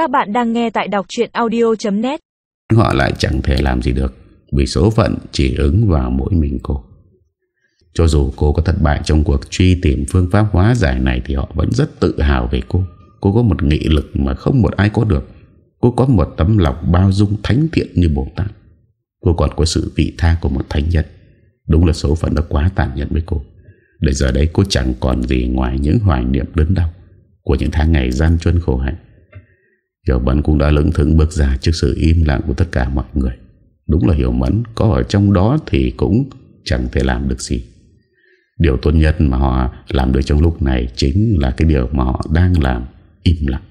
Các bạn đang nghe tại đọc chuyện audio.net Họ lại chẳng thể làm gì được, Vì số phận chỉ ứng vào mỗi mình cô. Cho dù cô có thất bại trong cuộc truy tìm phương pháp hóa giải này Thì họ vẫn rất tự hào về cô. Cô có một nghị lực mà không một ai có được. Cô có một tấm lòng bao dung thánh thiện như Bồ Tát. Cô còn có sự vị tha của một thánh nhân. Đúng là số phận đã quá tàn nhẫn với cô. Để giờ đây cô chẳng còn gì ngoài những hoài niệm đớn đau Của những tháng ngày gian truân khổ hạnh. Hiểu Mẫn cũng đã lững thững bước ra trước sự im lặng của tất cả mọi người. Đúng là Hiểu Mẫn có ở trong đó thì cũng chẳng thể làm được gì. Điều tốt nhất mà họ làm được trong lúc này Chính là cái điều mà họ đang làm, im lặng.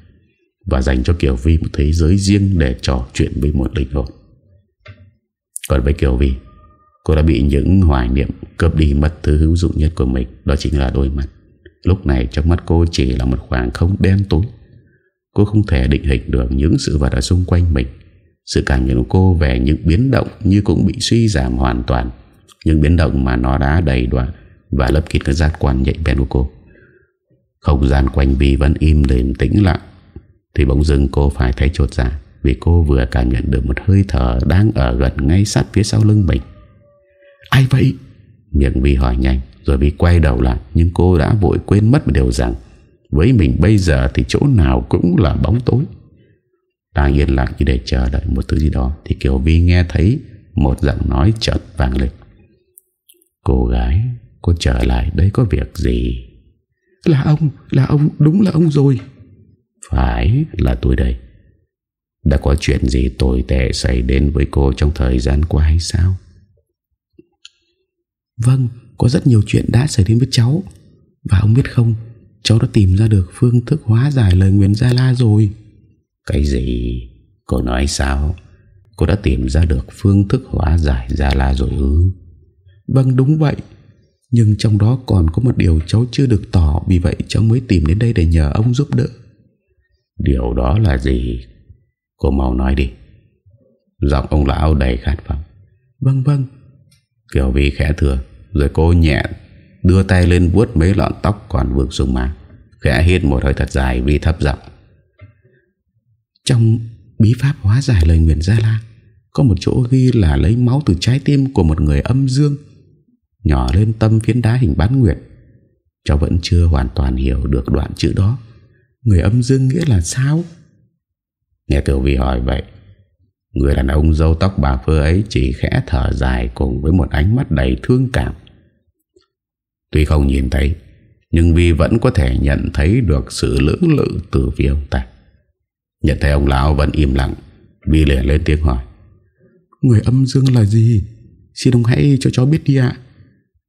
Và dành cho Kiều Vi một thế giới riêng để trò chuyện với một linh hồn. Còn với Kiều Vi, Cô đã bị những hoài niệm cướp đi mất thứ hữu dụng nhất của mình, Đó chính là đôi mắt. Lúc này trong mắt cô chỉ là một khoảng không đen tối. Cô không thể định hình được những sự vật ở xung quanh mình. Sự cảm nhận của cô về những biến động như cũng bị suy giảm hoàn toàn Những biến động mà nó đã đầy đoạn Và lấp kín cái giác quan nhạy bén của cô. Không gian quanh Vi vẫn im đềm tĩnh lặng Thì bỗng dưng cô phải thấy trột ra Vì cô vừa cảm nhận được một hơi thở Đang ở gần ngay sát phía sau lưng mình. Ai vậy? Miệng Vi hỏi nhanh Rồi Vi quay đầu lại Nhưng cô đã vội quên mất một điều rằng với mình bây giờ thì chỗ nào cũng là bóng tối. Đang yên lặng như để chờ đợi một thứ gì đó Thì Kiều Vi nghe thấy một giọng nói chợt vang lên. Cô gái Cô trở lại đây có việc gì? Là ông Là ông Đúng là ông rồi. Phải là tôi đây. Đã có chuyện gì tồi tệ xảy đến với cô trong thời gian qua hay sao? Vâng Có rất nhiều chuyện đã xảy đến với cháu. Và ông biết không Cháu đã tìm ra được phương thức hóa giải lời nguyện Gia La rồi. Cái gì? Cô nói sao? Cô đã tìm ra được phương thức hóa giải Gia La rồi ư? Vâng đúng vậy. Nhưng trong đó còn có một điều cháu chưa được tỏ Vì vậy cháu mới tìm đến đây để nhờ ông giúp đỡ. Điều đó là gì? Cô mau nói đi. Giọng ông lão đầy khát vọng. Vâng vâng. Kiều Vi khẽ thừa Rồi cô nhẹ Đưa tay lên vuốt mấy lọn tóc còn vương sung má, Khẽ hít một hơi thật dài vì thấp giọng. Trong bí pháp hóa giải lời nguyện Gia La, Có một chỗ ghi là lấy máu từ trái tim của một người âm dương, Nhỏ lên tâm phiến đá hình bán nguyệt. Cháu vẫn chưa hoàn toàn hiểu được đoạn chữ đó. Người âm dương nghĩa là sao? Nghe Tiểu Vi hỏi vậy, Người đàn ông dâu tóc bà phơ ấy chỉ khẽ thở dài cùng với một ánh mắt đầy thương cảm. Tuy không nhìn thấy Nhưng Vi vẫn có thể nhận thấy được sự lưỡng lự từ phía ông ta. Nhận thấy ông lão vẫn im lặng Vi liền lên tiếng hỏi Người âm dương là gì? Xin ông hãy cho cháu biết đi ạ.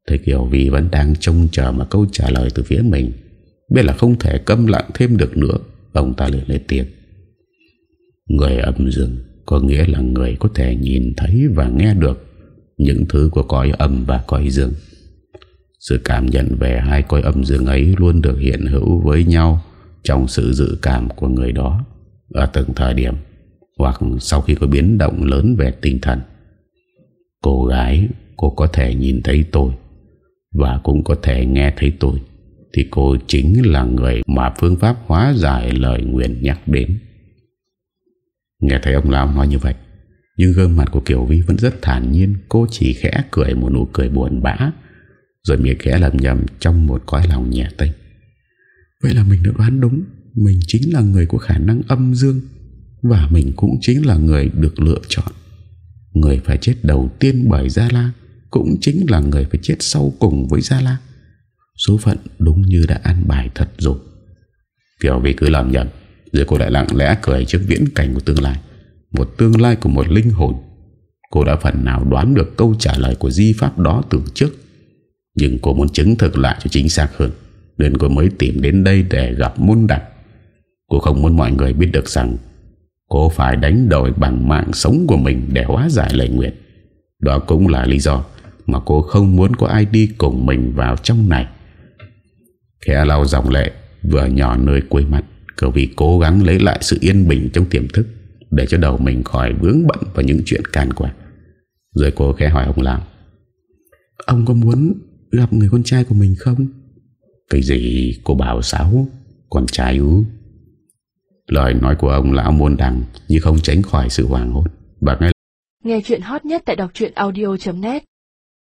Thấy kiểu Vi vẫn đang trông chờ một câu trả lời từ phía mình Biết là không thể câm lặng thêm được nữa Ông ta liền lên tiếng. Người âm dương Có nghĩa là người có thể nhìn thấy và nghe được Những thứ của cõi âm và cõi dương sự cảm nhận về hai cõi âm dương ấy luôn được hiện hữu với nhau trong sự dự cảm của người đó ở từng thời điểm hoặc sau khi có biến động lớn về tinh thần. Cô gái, cô có thể nhìn thấy tôi và cũng có thể nghe thấy tôi thì cô chính là người mà phương pháp hóa giải lời nguyện nhắc đến. Nghe thấy ông lão nói như vậy nhưng gương mặt của Kiều Vi vẫn rất thản nhiên Cô chỉ khẽ cười một nụ cười buồn bã rồi miệng khẽ lầm nhầm Trong một cõi lòng nhẹ tênh. Vậy là mình đã đoán đúng Mình chính là người có khả năng âm dương Và mình cũng chính là người được lựa chọn. Người phải chết đầu tiên bởi Gia La Cũng chính là người phải chết sau cùng với Gia La. Số phận đúng như đã ăn bài thật rồi. Kiều vì cứ làm nhầm Rồi cô lại lặng lẽ cười trước viễn cảnh của tương lai Một tương lai của một linh hồn. Cô đã phần nào đoán được câu trả lời của di pháp đó từ trước nhưng cô muốn chứng thực lại cho chính xác hơn. Nên cô mới tìm đến đây để gặp môn đặc Cô không muốn mọi người biết được rằng Cô phải đánh đổi bằng mạng sống của mình Để hóa giải lời nguyện. Đó cũng là lý do Mà cô không muốn có ai đi cùng mình vào trong này. Khẽ lau dòng lệ, Vừa nhỏ nơi quê mặt, Cậu vì cố gắng lấy lại sự yên bình trong tiềm thức Để cho đầu mình khỏi vướng bận vào những chuyện can quạt Rồi cô khẽ hỏi ông làm Ông có muốn gặp người con trai của mình không? Cái gì cô bảo sao? Con trai ư? Lời nói của ông lão muôn đằng như không tránh khỏi sự hoàng hốt. Và ngay Nghe chuyện hot nhất tại đọc audio.net